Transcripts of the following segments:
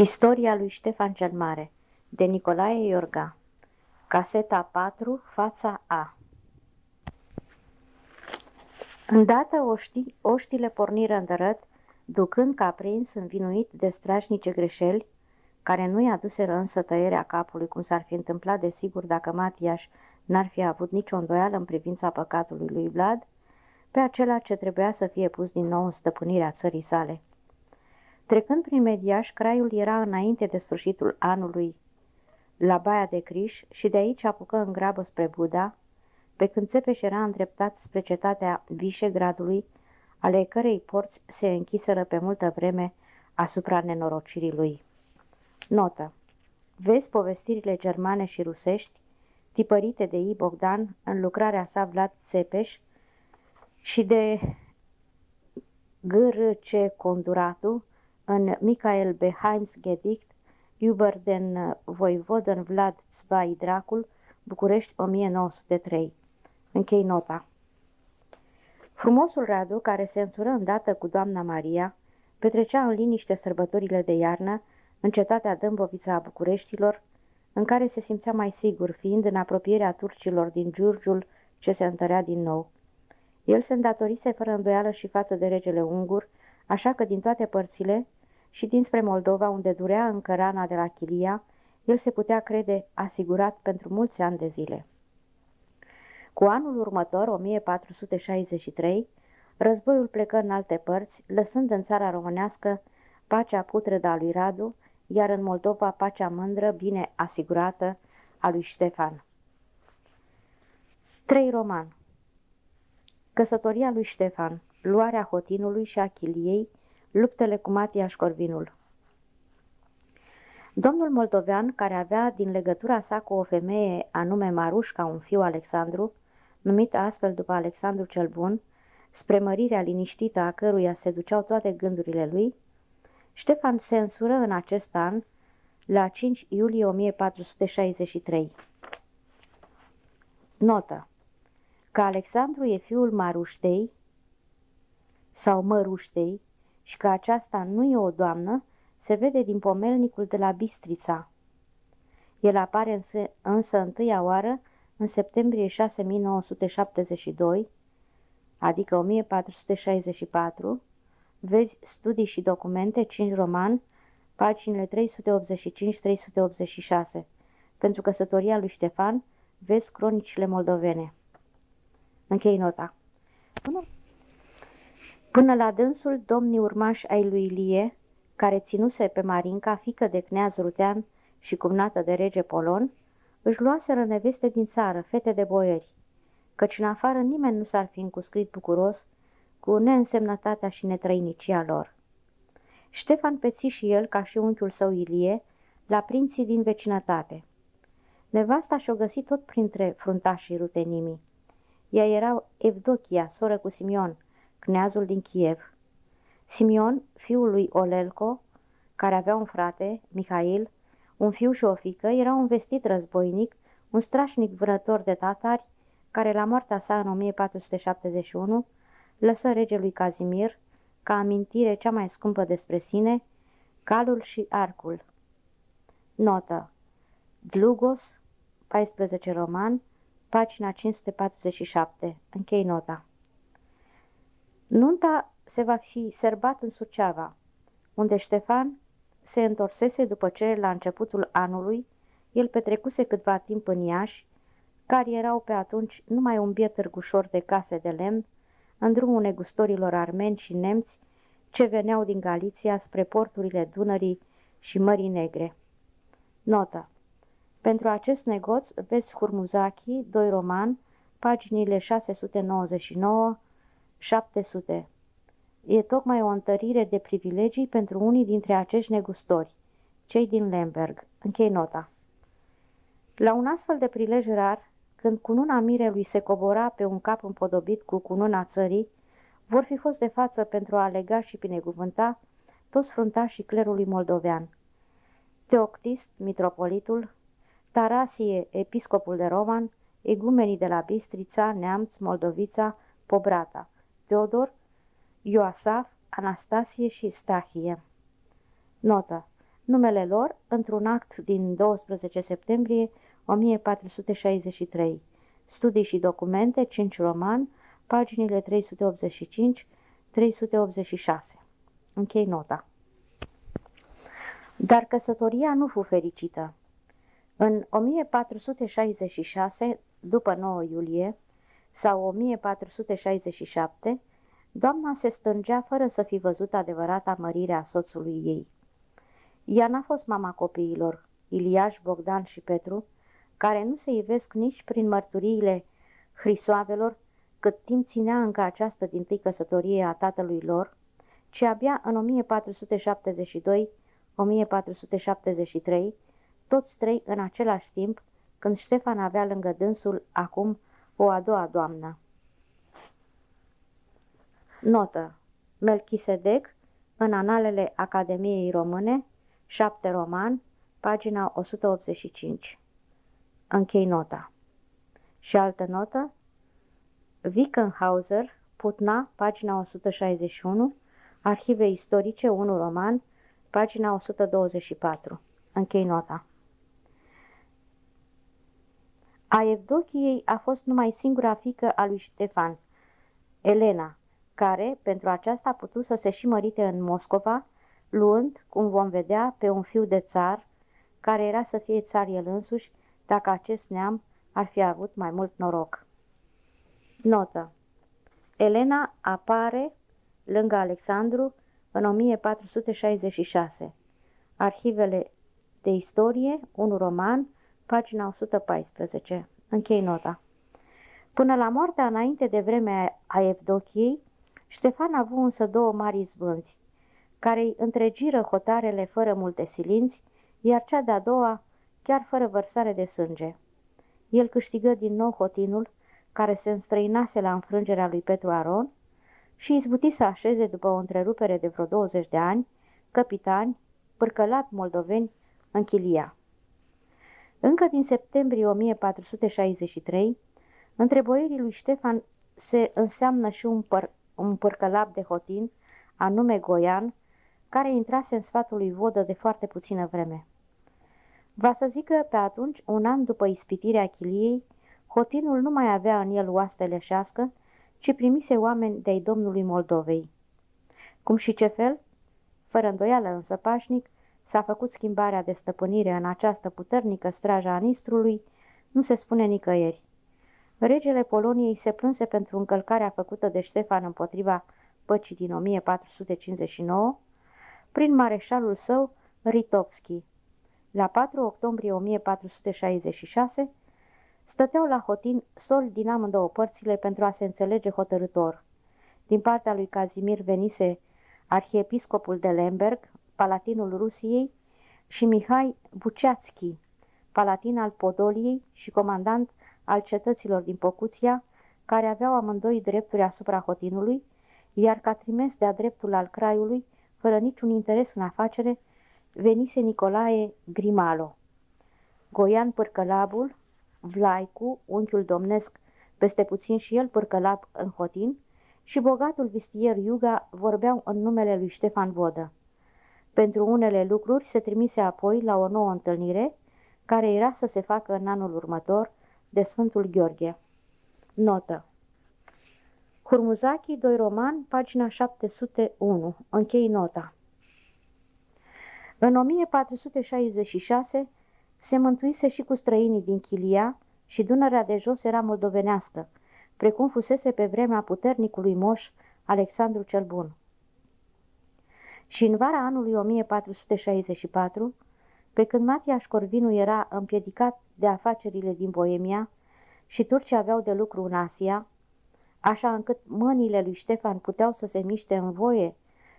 Istoria lui Ștefan cel Mare de Nicolae Iorga Caseta 4, fața A Îndată oști, oștile porniră îndărăt, ducând ca prins învinuit de strașnice greșeli, care nu-i aduseră însă tăierea capului, cum s-ar fi întâmplat de sigur dacă Matiaș n-ar fi avut nicio îndoială în privința păcatului lui Vlad, pe acela ce trebuia să fie pus din nou în stăpânirea țării sale. Trecând prin Mediaș, craiul era înainte de sfârșitul anului la Baia de Criș și de aici apucă în grabă spre Buda, pe când Țepeș era îndreptat spre cetatea Vișegradului, ale cărei porți se închiseră pe multă vreme asupra nenorocirii lui. Notă. Vezi povestirile germane și rusești, tipărite de I. Bogdan în lucrarea sa Vlad Țepeș și de G.R.C. Conduratu, în Michael Beheims Gedicht über den Voivoden Vlad Zvai Dracul, București 1903. Închei nota. Frumosul Radu, care se însură îndată cu doamna Maria, petrecea în liniște sărbătorile de iarnă în cetatea Dâmbovița a Bucureștilor, în care se simțea mai sigur, fiind în apropierea turcilor din Giurgiul ce se întărea din nou. El se îndatorise fără îndoială și față de regele ungur, așa că din toate părțile, și dinspre Moldova, unde durea încă rana de la Chilia, el se putea crede asigurat pentru mulți ani de zile. Cu anul următor, 1463, războiul plecă în alte părți, lăsând în țara românească pacea putredă a lui Radu, iar în Moldova pacea mândră, bine asigurată, a lui Ștefan. 3 roman Căsătoria lui Ștefan, luarea Hotinului și a Chiliei, Luptele cu Matiaș Școrvinul Domnul moldovean, care avea din legătura sa cu o femeie anume Marușca, un fiu Alexandru, numit astfel după Alexandru cel Bun, spre mărirea liniștită a căruia se duceau toate gândurile lui, Ștefan se însură în acest an, la 5 iulie 1463. Notă. Că Alexandru e fiul Maruștei sau Măruștei, și că aceasta nu e o doamnă, se vede din pomelnicul de la Bistrița. El apare însă, însă întâia oară în septembrie 6972, adică 1464, vezi studii și documente, 5 roman, paginile 385-386. Pentru căsătoria lui Ștefan, vezi cronicile moldovene. Închei nota. Până Până la dânsul, domnii urmași ai lui Ilie, care ținuse pe Marinca, fică de cneaz rutean și cumnată de rege Polon, își luaseră neveste din țară, fete de boieri, căci în afară nimeni nu s-ar fi încuscrit bucuros cu neînsemnătatea și netrăinicia lor. Ștefan peți și el, ca și unchiul său Ilie, la prinții din vecinătate. Nevasta și-o găsit tot printre fruntașii rutenimii. Ea era Evdochia, soră cu Simion, cneazul din Kiev. Simion, fiul lui Olelco, care avea un frate, Mihail, un fiu și o fică, era un vestit războinic, un strașnic vânător de tatari, care la moartea sa în 1471 lăsă regelui Cazimir, ca amintire cea mai scumpă despre sine, calul și arcul. Notă Dlugos, 14 roman, pagina 547. Închei nota. Nunta se va fi serbat în Suceava, unde Ștefan se întorsese după ce, la începutul anului, el petrecuse câtva timp în Iași, care erau pe atunci numai un biet târgușor de case de lemn, în drumul negustorilor armeni și nemți ce veneau din Galiția spre porturile Dunării și Mării Negre. Notă. Pentru acest negoț vezi Hurmuzaki, 2 roman, paginile 699 700. E tocmai o întărire de privilegii pentru unii dintre acești negustori, cei din Lemberg. Închei nota. La un astfel de prilej rar, când cununa mirelui se cobora pe un cap împodobit cu cununa țării, vor fi fost de față pentru a lega și binecuvânta toți fruntașii clerului moldovean. Teoctist, mitropolitul, Tarasie, episcopul de Roman, egumenii de la Bistrița, Neamț, Moldovița, Pobrata – Teodor, Ioasaf, Anastasie și Stahie. Notă. numele lor într-un act din 12 septembrie 1463. Studii și documente, 5 roman, paginile 385-386. Închei nota. Dar căsătoria nu fu fericită. În 1466, după 9 iulie, sau 1467, doamna se stângea fără să fi văzut adevărata mărire a soțului ei. Ea n-a fost mama copiilor, Iliaș, Bogdan și Petru, care nu se ivesc nici prin mărturiile hrisoavelor, cât timp ținea încă această din tâi căsătorie a tatălui lor, ci abia în 1472-1473, toți trei în același timp, când Ștefan avea lângă dânsul acum o a doua doamnă. Notă. Melchisedec, în analele Academiei Române, 7 roman, pagina 185. Închei nota. Și altă notă, Wickenhauser, Putna, pagina 161, Arhive istorice, 1 roman, pagina 124. Închei nota. A Evdochiei a fost numai singura fică a lui Ștefan, Elena, care, pentru aceasta a putut să se și mărite în Moscova, luând, cum vom vedea, pe un fiu de țar, care era să fie țar el însuși, dacă acest neam ar fi avut mai mult noroc. Notă. Elena apare lângă Alexandru în 1466. Arhivele de istorie, un roman, pagina 114. Închei nota. Până la moartea înainte de vremea a Evdochiei, Ștefan a avut însă două mari zbânți, care îi întregiră hotarele fără multe silinți, iar cea de-a doua chiar fără vărsare de sânge. El câștigă din nou hotinul, care se înstrăinase la înfrângerea lui Petru Aron, și izbuti să așeze după o întrerupere de vreo 20 de ani, capitani, pârcălat moldoveni, în Chilia. Încă din septembrie 1463, între boierii lui Ștefan se înseamnă și un, păr, un părcălap de hotin, anume Goian, care intrase în sfatul lui Vodă de foarte puțină vreme. Va să zică pe atunci, un an după ispitirea Chiliei, hotinul nu mai avea în el oaste leșească, ci primise oameni de-ai Domnului Moldovei. Cum și ce fel? Fără îndoială însă pașnic, s-a făcut schimbarea de stăpânire în această puternică strajă a Nistrului, nu se spune nicăieri. Regele Poloniei se plânse pentru încălcarea făcută de Ștefan împotriva păcii din 1459, prin mareșalul său Ritovski. La 4 octombrie 1466 stăteau la hotin sol din amândouă părțile pentru a se înțelege hotărător. Din partea lui Cazimir venise arhiepiscopul de Lemberg, palatinul Rusiei, și Mihai Buceațchi, palatin al Podoliei și comandant al cetăților din Pocuția, care aveau amândoi drepturi asupra hotinului, iar ca trimes de-a dreptul al Craiului, fără niciun interes în afacere, venise Nicolae Grimalo. Goian Pârcălabul, Vlaicu, unchiul domnesc, peste puțin și el Pârcălab în hotin, și bogatul vistier Iuga vorbeau în numele lui Ștefan Vodă. Pentru unele lucruri se trimise apoi la o nouă întâlnire, care era să se facă în anul următor de Sfântul Gheorghe. Notă Hurmuzachi, 2 roman, pagina 701. Închei nota. În 1466 se mântuise și cu străinii din Chilia și Dunărea de jos era moldovenească, precum fusese pe vremea puternicului moș Alexandru cel Bun. Și în vara anului 1464, pe când Matiaș Corvinu era împiedicat de afacerile din Boemia și turcii aveau de lucru în Asia, așa încât mâinile lui Ștefan puteau să se miște în voie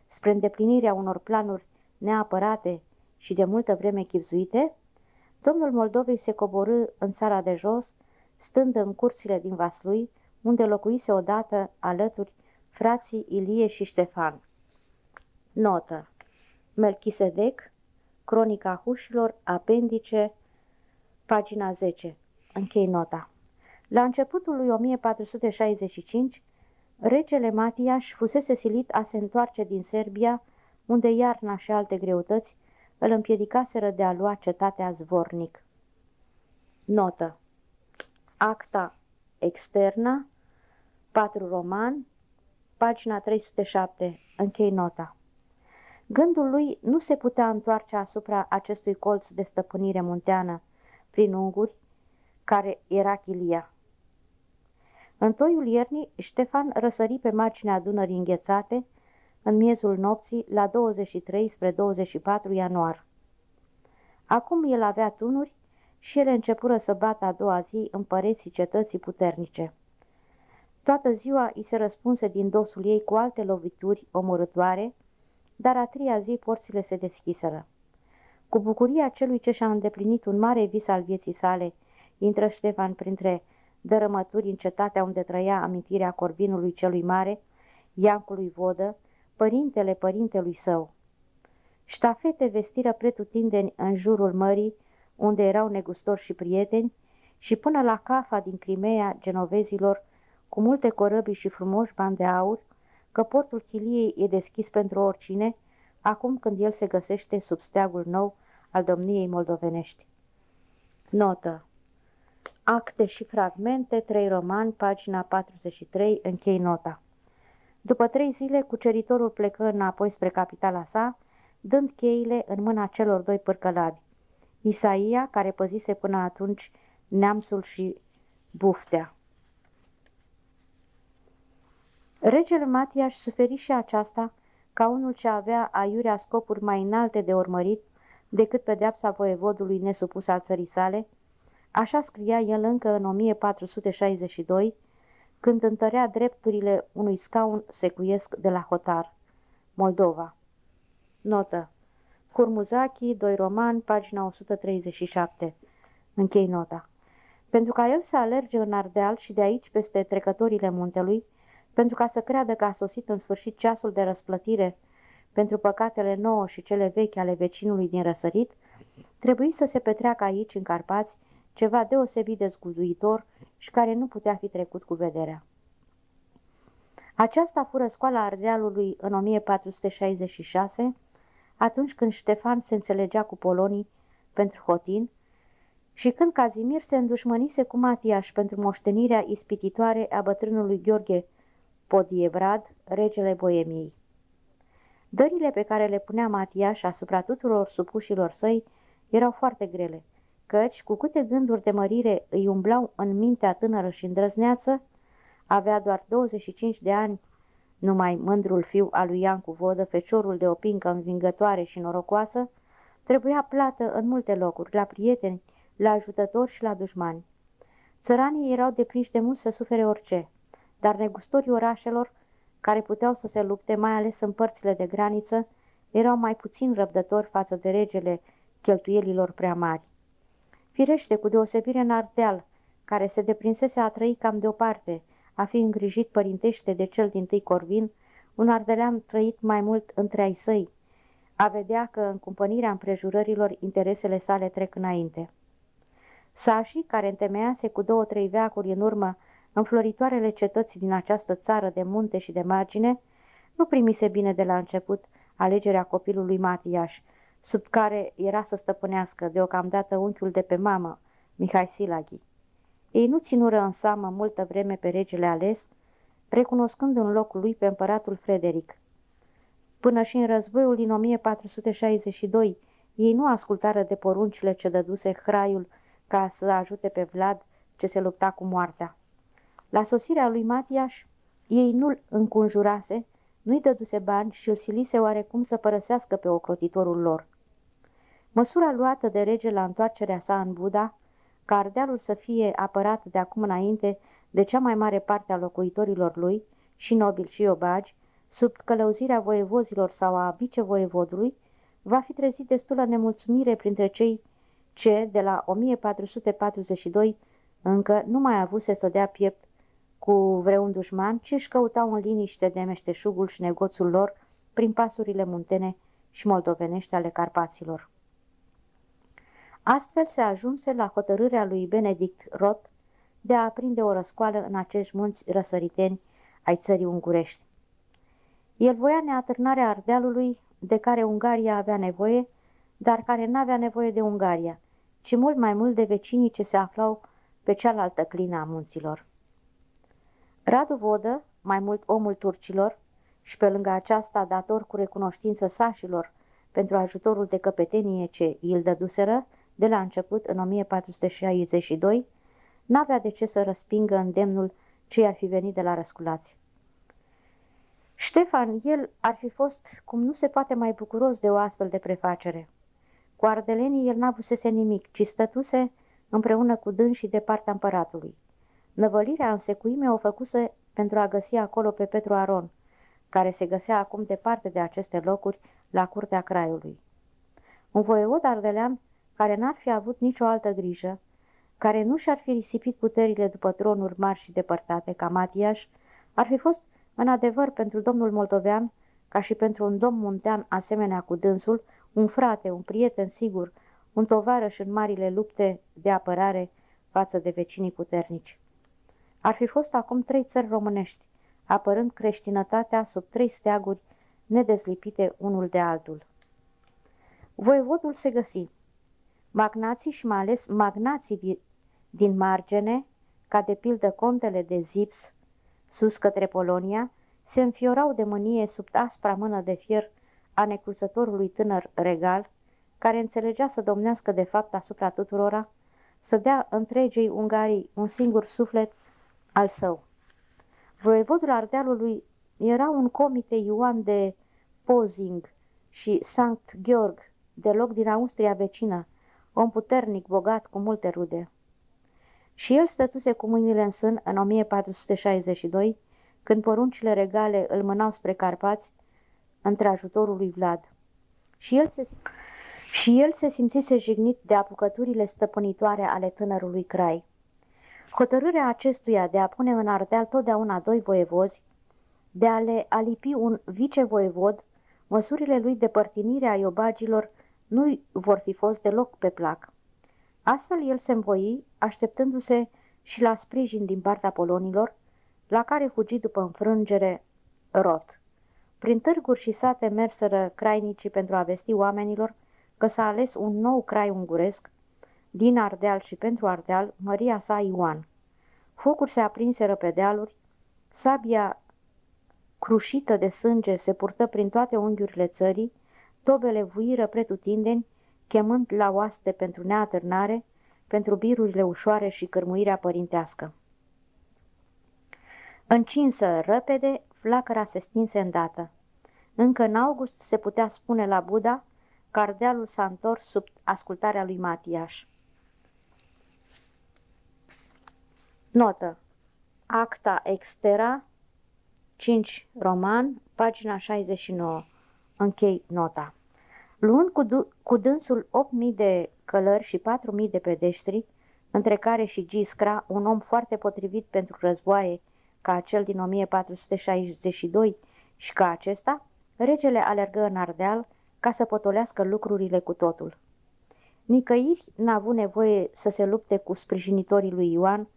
spre îndeplinirea unor planuri neapărate și de multă vreme chipzuite, domnul Moldovei se coborâ în țara de jos, stând în curțile din Vaslui, unde locuise odată alături frații Ilie și Ștefan. Notă Melchisedec, Cronica Hușilor, apendice, pagina 10. Închei nota. La începutul lui 1465, regele Matiaș fusese silit a se întoarce din Serbia, unde iarna și alte greutăți îl împiedicaseră de a lua cetatea zvornic. Notă Acta externa 4 roman, pagina 307, închei nota. Gândul lui nu se putea întoarce asupra acestui colț de stăpânire munteană prin unguri, care era Chilia. În toiul iernii, Ștefan răsări pe marginea Dunării înghețate, în miezul nopții, la 23 spre 24 ianuar. Acum el avea tunuri și ele începură să bată a doua zi în păreții cetății puternice. Toată ziua îi se răspunse din dosul ei cu alte lovituri omorătoare, dar a treia zi porțile se deschiseră. Cu bucuria celui ce și-a îndeplinit un mare vis al vieții sale, intră Ștefan printre dărâmături în cetatea unde trăia amintirea corbinului celui mare, Iancului Vodă, părintele părintelui său. Ștafete vestiră pretutindeni în jurul mării, unde erau negustori și prieteni, și până la cafa din Crimea genovezilor, cu multe corăbii și frumoși bani de aur, că portul Chiliei e deschis pentru oricine, acum când el se găsește sub steagul nou al domniei moldovenești. Notă Acte și fragmente, 3 roman, pagina 43, închei nota. După trei zile, cuceritorul plecă înapoi spre capitala sa, dând cheile în mâna celor doi pârcălavi. Isaia, care păzise până atunci neamțul și buftea. Regele Matiaș suferi și aceasta ca unul ce avea aiurea scopuri mai înalte de urmărit decât pedeapsa voievodului nesupus al țării sale, așa scria el încă în 1462, când întărea drepturile unui scaun secuiesc de la Hotar, Moldova. Notă Curmuzachi, 2 roman, pagina 137. Închei nota. Pentru ca el să alerge în Ardeal și de aici peste trecătorile muntelui, pentru ca să creadă că a sosit în sfârșit ceasul de răsplătire pentru păcatele nouă și cele vechi ale vecinului din răsărit, trebuie să se petreacă aici, în Carpați, ceva deosebit de zguduitor și care nu putea fi trecut cu vederea. Aceasta fură scoala Ardealului în 1466, atunci când Ștefan se înțelegea cu polonii pentru Hotin și când Cazimir se îndușmănise cu Matiaș pentru moștenirea ispititoare a bătrânului Gheorghe Podievrad, regele Boemiei. Dările pe care le punea Matiaș asupra tuturor supușilor săi erau foarte grele, căci, cu câte gânduri de mărire îi umblau în mintea tânără și îndrăzneață, avea doar 25 de ani, numai mândrul fiu al lui Iancu Vodă, feciorul de o pincă învingătoare și norocoasă, trebuia plată în multe locuri, la prieteni, la ajutători și la dușmani. Țăranii erau deprinși de mult să sufere orice, dar negustorii orașelor, care puteau să se lupte, mai ales în părțile de graniță, erau mai puțin răbdători față de regele cheltuielilor prea mari. Firește, cu deosebire în Ardeal, care se deprinsese a trăi cam deoparte, a fi îngrijit părintește de cel din tâi Corvin, un ardelean trăit mai mult între ai săi, a vedea că în cumpănirea împrejurărilor interesele sale trec înainte. Sașii, care întemeiase cu două-trei veacuri în urmă înfloritoarele cetăți din această țară de munte și de margine, nu primise bine de la început alegerea copilului Matiaș, sub care era să stăpânească deocamdată unchiul de pe mamă, Mihai Silaghi. Ei nu ținură în seamă multă vreme pe regele ales, recunoscând în locul lui pe împăratul Frederic. Până și în războiul din 1462, ei nu ascultară de poruncile ce dăduse Hraiul ca să ajute pe Vlad ce se lupta cu moartea. La sosirea lui Matiaș, ei nu-l încunjurase, nu-i dăduse bani și îl silise oarecum să părăsească pe ocrotitorul lor. Măsura luată de rege la întoarcerea sa în Buda, ca ardealul să fie apărat de acum înainte de cea mai mare parte a locuitorilor lui, și nobil și obagi, sub călăuzirea voievozilor sau a vicevoievodului, va fi trezit destulă nemulțumire printre cei ce, de la 1442, încă nu mai avuse să dea piept cu vreun dușman, ci își căutau în liniște de meșteșugul și negoțul lor prin pasurile muntene și moldovenești ale Carpaților. Astfel se ajunse la hotărârea lui Benedict Roth de a aprinde o răscoală în acești munți răsăriteni ai țării ungurești. El voia neatârnarea Ardealului, de care Ungaria avea nevoie, dar care n-avea nevoie de Ungaria, ci mult mai mult de vecinii ce se aflau pe cealaltă clină a munților. Radu Vodă, mai mult omul turcilor, și pe lângă aceasta dator cu recunoștință sașilor pentru ajutorul de căpetenie ce îl dăduseră de la început în 1462, n-avea de ce să răspingă îndemnul ce ar fi venit de la răsculați. Ștefan, el ar fi fost cum nu se poate mai bucuros de o astfel de prefacere. Cu ardelenii el n-avusese nimic, ci stătuse împreună cu dânsii de partea împăratului. Năvălirea în secuime o făcuse pentru a găsi acolo pe Petru Aron, care se găsea acum departe de aceste locuri, la curtea Craiului. Un voievod ardelean care n-ar fi avut nicio altă grijă, care nu și-ar fi risipit puterile după tronuri mari și depărtate, ca Matiaș, ar fi fost, în adevăr, pentru domnul moldovean, ca și pentru un domn muntean asemenea cu dânsul, un frate, un prieten sigur, un tovarăș în marile lupte de apărare față de vecinii puternici. Ar fi fost acum trei țări românești, apărând creștinătatea sub trei steaguri nedezlipite unul de altul. Voievodul se găsi. Magnații și mai ales magnații din margine, ca de pildă contele de Zips, sus către Polonia, se înfiorau de mânie sub aspra mână de fier a necruzătorului tânăr regal, care înțelegea să domnească de fapt asupra tuturora, să dea întregei Ungarii un singur suflet al său. Voievodul Ardealului era un comite Ioan de Pozing și Sankt Georg, deloc din Austria vecină, om puternic, bogat, cu multe rude. Și el stătuse cu mâinile în sân în 1462, când poruncile regale îl mânau spre Carpați, între ajutorul lui Vlad. Și el se, și el se simțise jignit de apucăturile stăpânitoare ale tânărului Crai. Hotărârea acestuia de a pune în Ardeal totdeauna doi voievozi, de a le alipi un vicevoievod, măsurile lui de părtinire a iobagilor nu vor fi fost deloc pe plac. Astfel el se învoi, așteptându-se și la sprijin din partea polonilor, la care fugi după înfrângere rot. Prin târguri și sate merseră crainicii pentru a vesti oamenilor că s-a ales un nou crai unguresc, din Ardeal și pentru Ardeal, Maria sa Ioan. Focuri se aprinseră pe dealuri, sabia crușită de sânge se purtă prin toate unghiurile țării, tobele vuiră pretutindeni, chemând la oaste pentru neatârnare, pentru birurile ușoare și cărmuirea părintească. Încinsă repede, flacăra se stinse îndată. Încă în august se putea spune la Buda că ardealul s-a întors sub ascultarea lui Matiaș. Notă. Acta extera, 5 roman, pagina 69. Închei nota. Luând cu, cu dânsul 8.000 de călări și 4.000 de pedeștri, între care și Giscra, un om foarte potrivit pentru războaie, ca acel din 1462 și ca acesta, regele alergă în Ardeal ca să potolească lucrurile cu totul. Nicăieri n-a avut nevoie să se lupte cu sprijinitorii lui Ioan,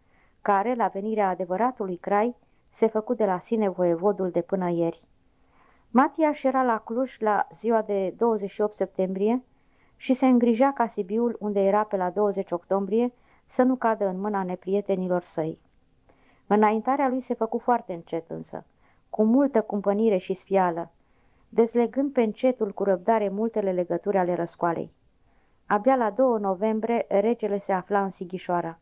care, la venirea adevăratului Crai, se făcu de la sine voievodul de până ieri. Matiaș era la Cluj la ziua de 28 septembrie și se îngrija ca Sibiul, unde era pe la 20 octombrie, să nu cadă în mâna neprietenilor săi. Înaintarea lui se făcu foarte încet însă, cu multă cumpănire și sfială, dezlegând pe încetul cu răbdare multele legături ale răscoalei. Abia la 2 noiembrie regele se afla în Sighișoara.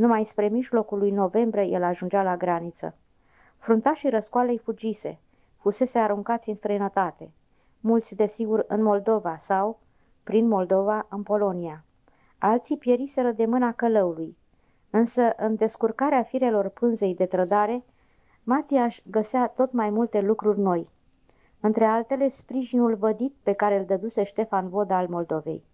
Numai spre mijlocul lui noiembrie el ajungea la graniță. Fruntașii răscoalei fugise, fusese aruncați în străinătate, mulți desigur în Moldova sau, prin Moldova, în Polonia. Alții pieriseră de mâna călăului, însă în descurcarea firelor pânzei de trădare, Matiaș găsea tot mai multe lucruri noi, între altele sprijinul vădit pe care îl dăduse Ștefan Voda al Moldovei.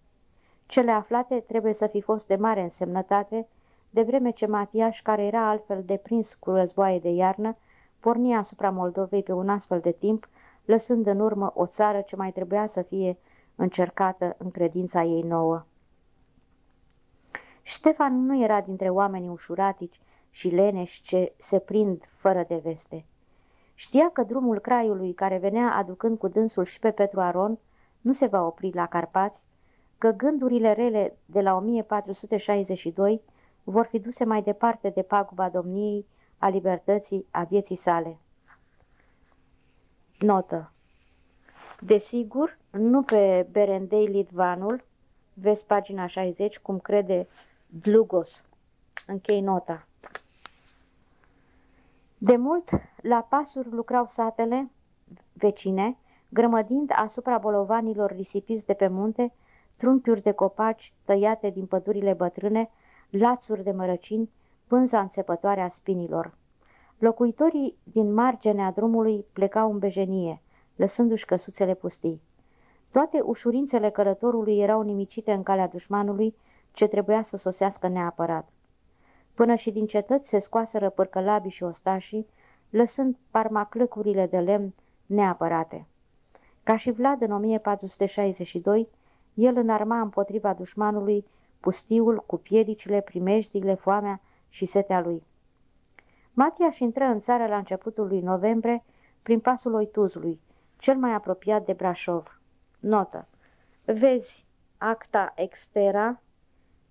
Cele aflate trebuie să fi fost de mare însemnătate, de vreme ce Matiaș, care era altfel deprins cu războaie de iarnă, pornia asupra Moldovei pe un astfel de timp, lăsând în urmă o țară ce mai trebuia să fie încercată în credința ei nouă. Ștefan nu era dintre oamenii ușuratici și leneși ce se prind fără de veste. Știa că drumul craiului care venea aducând cu dânsul și pe Petru Aron nu se va opri la Carpați, că gândurile rele de la 1462 vor fi duse mai departe de paguba domniei, a libertății, a vieții sale. Notă Desigur, nu pe Berendei Litvanul, vezi pagina 60, cum crede Dlugos. Închei nota. De mult, la pasuri lucrau satele vecine, grămădind asupra bolovanilor risipiți de pe munte, trunchiuri de copaci tăiate din pădurile bătrâne, lațuri de mărăcini, pânza înțepătoare a spinilor. Locuitorii din marginea drumului plecau în bejenie, lăsându-și căsuțele pustii. Toate ușurințele călătorului erau nimicite în calea dușmanului, ce trebuia să sosească neapărat. Până și din cetăți se scoaseră părcălabii și ostașii, lăsând parmaclăcurile de lemn neapărate. Ca și Vlad în 1462, el înarma împotriva dușmanului pustiul cu piedicile, primejdiile, foamea și setea lui. Matiaș intră în țară la începutul lui noiembrie prin pasul Oituzului, cel mai apropiat de Brașov. Notă. Vezi acta extera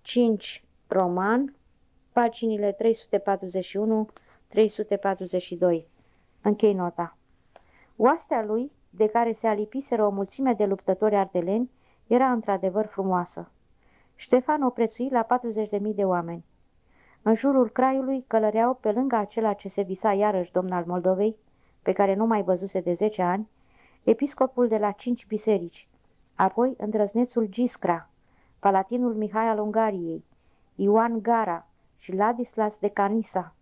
5 roman, paginile 341-342. Închei nota. Oastea lui, de care se alipiseră o mulțime de luptători ardeleni, era într-adevăr frumoasă. Ștefan o prețui la 40.000 de oameni. În jurul craiului călăreau, pe lângă acela ce se visa iarăși domn al Moldovei, pe care nu mai văzuse de 10 ani, episcopul de la cinci biserici, apoi îndrăznețul Giscra, palatinul Mihai al Ungariei, Ioan Gara și Ladislas de Canisa,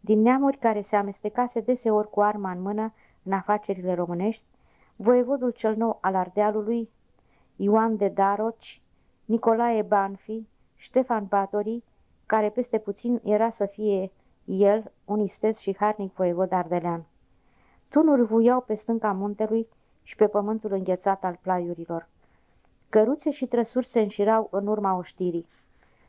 din neamuri care se amestecase deseori cu arma în mână în afacerile românești, voievodul cel nou al Ardealului, Ioan de Daroci, Nicolae Banfi, Ștefan Batori, care peste puțin era să fie el un istez și harnic voievod ardelean. Tunuri vuiau pe stânca muntelui și pe pământul înghețat al plaiurilor. Căruțe și trăsuri se înșirau în urma oștirii.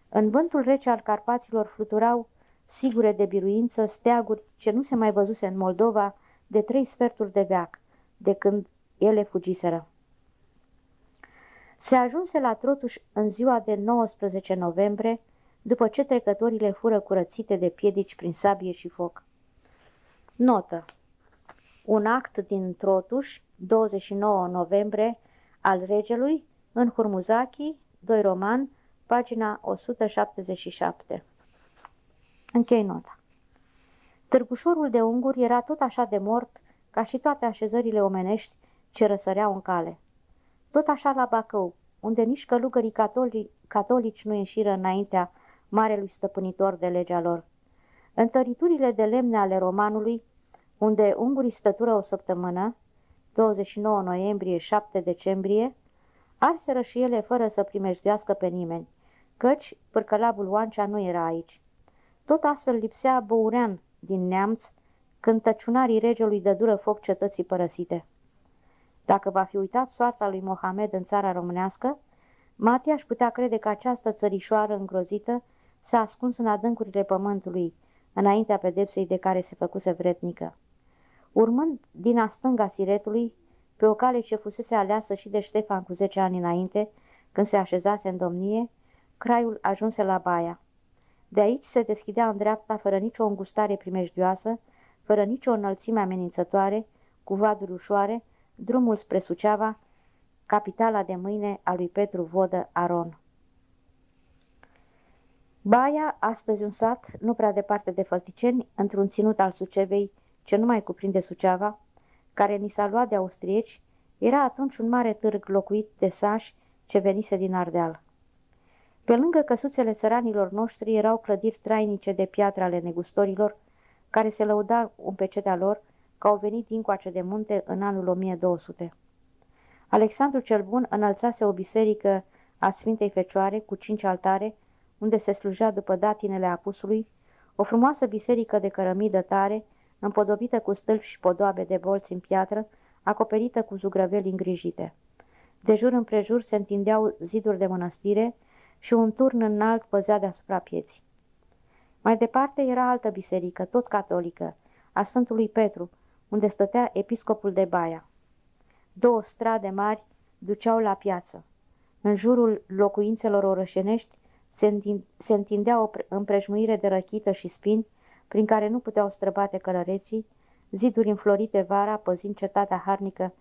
În vântul rece al Carpaților fluturau, sigure de biruință, steaguri ce nu se mai văzuse în Moldova de trei sferturi de veac, de când ele fugiseră. Se ajunse la Trotuș în ziua de 19 noiembrie, după ce trecătorile fură curățite de piedici prin sabie și foc. Notă Un act din Trotuș, 29 noiembrie, al regelui, în Hurmuzaki, 2 roman, pagina 177. Închei nota. Târgușorul de unguri era tot așa de mort ca și toate așezările omenești ce răsăreau în cale. Tot așa la Bacău, unde nici călugării catolici, catolici nu ieșiră înaintea marelui stăpânitor de legea lor. În tăriturile de lemne ale romanului, unde ungurii stătură o săptămână, 29 noiembrie, 7 decembrie, arseră și ele fără să primejduiască pe nimeni, căci pârcălabul Oancea nu era aici. Tot astfel lipsea Băurean din neamț, când tăciunarii regelui dură foc cetății părăsite. Dacă va fi uitat soarta lui Mohamed în țara românească, Matia aș putea crede că această țărișoară îngrozită s-a ascuns în adâncurile pământului, înaintea pedepsei de care se făcuse vretnică. Urmând din a stânga siretului, pe o cale ce fusese aleasă și de Ștefan cu zece ani înainte, când se așezase în domnie, craiul ajunse la baia. De aici se deschidea în dreapta, fără nicio îngustare primejdioasă, fără nicio înălțime amenințătoare, cu vaduri ușoare, drumul spre Suceava, capitala de mâine a lui Petru Vodă Aron. Baia, astăzi un sat, nu prea departe de Fălticeni, într-un ținut al Sucevei, ce nu mai cuprinde Suceava, care ni s-a luat de austrieci, era atunci un mare târg locuit de sași ce venise din Ardeal. Pe lângă căsuțele țăranilor noștri erau clădiri trainice de piatră ale negustorilor, care se lăuda un pecetea lor că au venit dincoace de munte în anul 1200. Alexandru cel Bun înălțase o biserică a Sfintei Fecioare cu cinci altare, unde se slujea după datinele apusului, o frumoasă biserică de cărămidă tare, împodobită cu stâlpi și podoabe de bolți în piatră, acoperită cu zugrăveli îngrijite. De jur împrejur se întindeau ziduri de mănăstire și un turn înalt păzea deasupra pieții. Mai departe era altă biserică, tot catolică, a Sfântului Petru, unde stătea episcopul de Baia. Două strade mari duceau la piață. În jurul locuințelor orășenești se întindea o împrejmuire de răchită și spini, prin care nu puteau străbate călăreții, ziduri înflorite vara, păzind cetatea harnică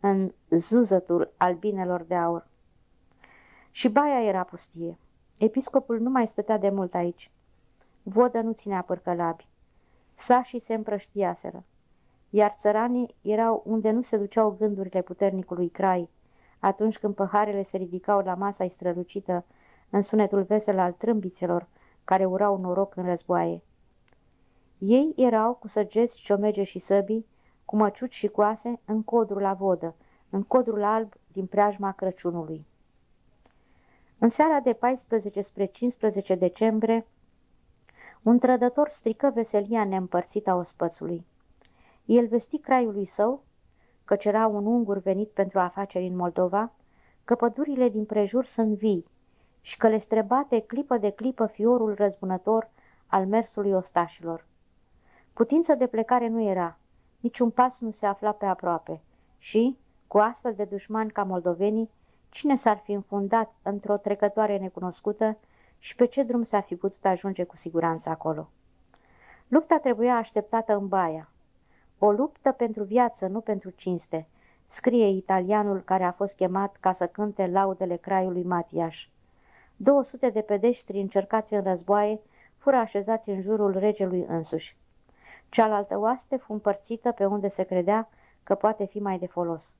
în zuzătul albinelor de aur. Și baia era pustie. Episcopul nu mai stătea de mult aici. Vodă nu ținea părcălabi. Sașii se împrăștiaseră, iar țăranii erau unde nu se duceau gândurile puternicului Crai, atunci când păharele se ridicau la masa strălucită în sunetul vesel al trâmbițelor care urau noroc în războaie. Ei erau cu săgeți, ciomege și săbii, cu măciuci și coase, în codrul la vodă, în codrul alb din preajma Crăciunului. În seara de 14 spre 15 decembrie, un trădător strică veselia neîmpărțită a ospățului. El vesti craiului său, căci era un ungur venit pentru afaceri în Moldova, că pădurile din prejur sunt vii și că le strebate clipă de clipă fiorul răzbunător al mersului ostașilor. Putință de plecare nu era, niciun pas nu se afla pe aproape și, cu astfel de dușmani ca moldovenii, cine s-ar fi înfundat într-o trecătoare necunoscută și pe ce drum s-ar fi putut ajunge cu siguranță acolo. Lupta trebuia așteptată în baia. O luptă pentru viață, nu pentru cinste, scrie italianul care a fost chemat ca să cânte laudele craiului Matiaș. 200 de pedeștri încercați în războaie fură așezați în jurul regelui însuși. Cealaltă oaste fu împărțită pe unde se credea că poate fi mai de folos.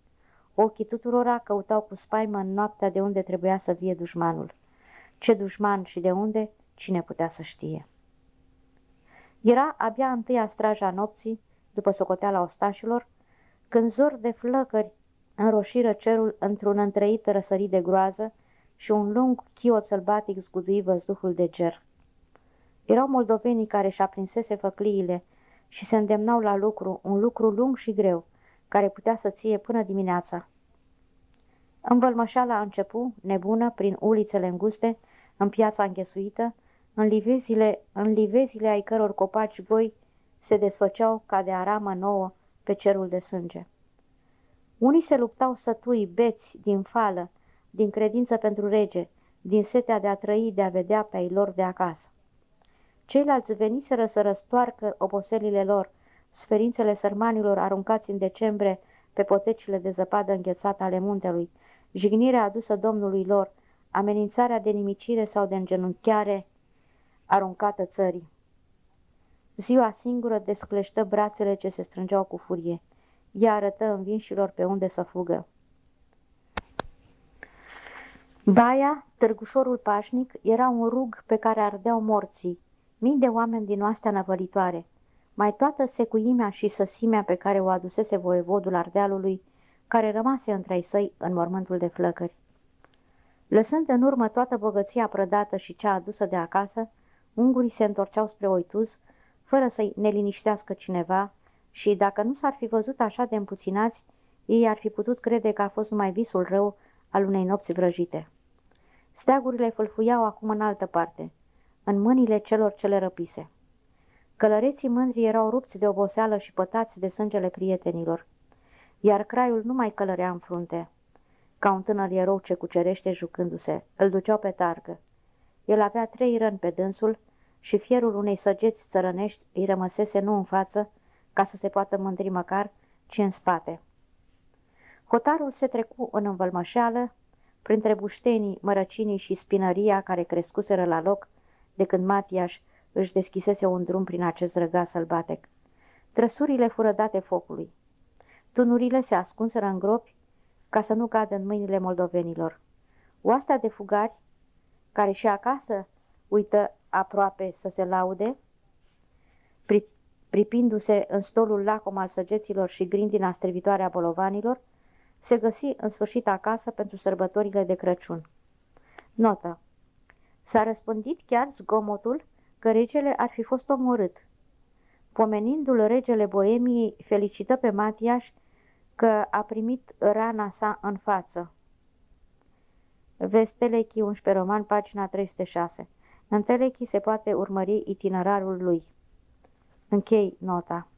Ochii tuturora căutau cu spaimă în noaptea de unde trebuia să vie dușmanul. Ce dușman și de unde, cine putea să știe. Era abia întâia straja nopții, după socoteala ostașilor, când zor de flăcări înroșiră cerul într-un întreit răsărit de groază și un lung chiot sălbatic zgudui văzduhul de ger. Erau moldovenii care și aprinsese făcliile și se îndemnau la lucru, un lucru lung și greu, care putea să ție până dimineața. Învălmășala a început, nebună, prin ulițele înguste, în piața înghesuită, în livezile, în livezile ai căror copaci goi se desfăceau ca de aramă nouă pe cerul de sânge. Unii se luptau sătui, beți, din fală, din credință pentru rege, din setea de a trăi, de a vedea pe ai lor de acasă. Ceilalți veniseră să răstoarcă oboselile lor, sferințele sărmanilor aruncați în decembrie pe potecile de zăpadă înghețată ale muntelui, jignirea adusă domnului lor, amenințarea de nimicire sau de îngenunchiare aruncată țării. Ziua singură descleștă brațele ce se strângeau cu furie. Ea arătă învinșilor pe unde să fugă. Baia, târgușorul pașnic, era un rug pe care ardeau morții, mii de oameni din oastea năvălitoare. Mai toată secuimea și săsimea pe care o adusese voievodul Ardealului, care rămase între ai săi în mormântul de flăcări. Lăsând în urmă toată bogăția prădată și cea adusă de acasă, ungurii se întorceau spre Oituz, fără să-i neliniștească cineva și, dacă nu s-ar fi văzut așa de împuținați, ei ar fi putut crede că a fost numai visul rău al unei nopți vrăjite. Steagurile fâlfuiau acum în altă parte, în mâinile celor ce le răpise. Călăreții mândri erau rupți de oboseală și pătați de sângele prietenilor, iar craiul nu mai călărea în frunte. Ca un tânăr erou ce cucerește jucându-se, îl duceau pe targă. El avea trei răni pe dânsul și fierul unei săgeți țărănești îi rămăsese nu în față, ca să se poată mândri măcar, ci în spate. Hotarul se trecu în învălmășeală, printre buștenii, mărăcinii și spinăria care crescuseră la loc de când Matiaș își deschisese un drum prin acest răgaz sălbatec. Trăsurile fură date focului. Tunurile se ascunseră în gropi ca să nu cadă în mâinile moldovenilor. Oastea de fugari, care și acasă uită aproape să se laude, pri, pripindu-se în stolul lacom al săgeților și grindina strivitoare a bolovanilor, se găsi în sfârșit acasă pentru sărbătorile de Crăciun. Notă. S-a răspândit chiar zgomotul că regele ar fi fost omorât. Pomenindu-l regele Boemiei, felicită pe Matiaș că a primit rana sa în față. Vestelechi 11 roman, pagina 306. În Telechi se poate urmări itinerarul lui. Închei nota.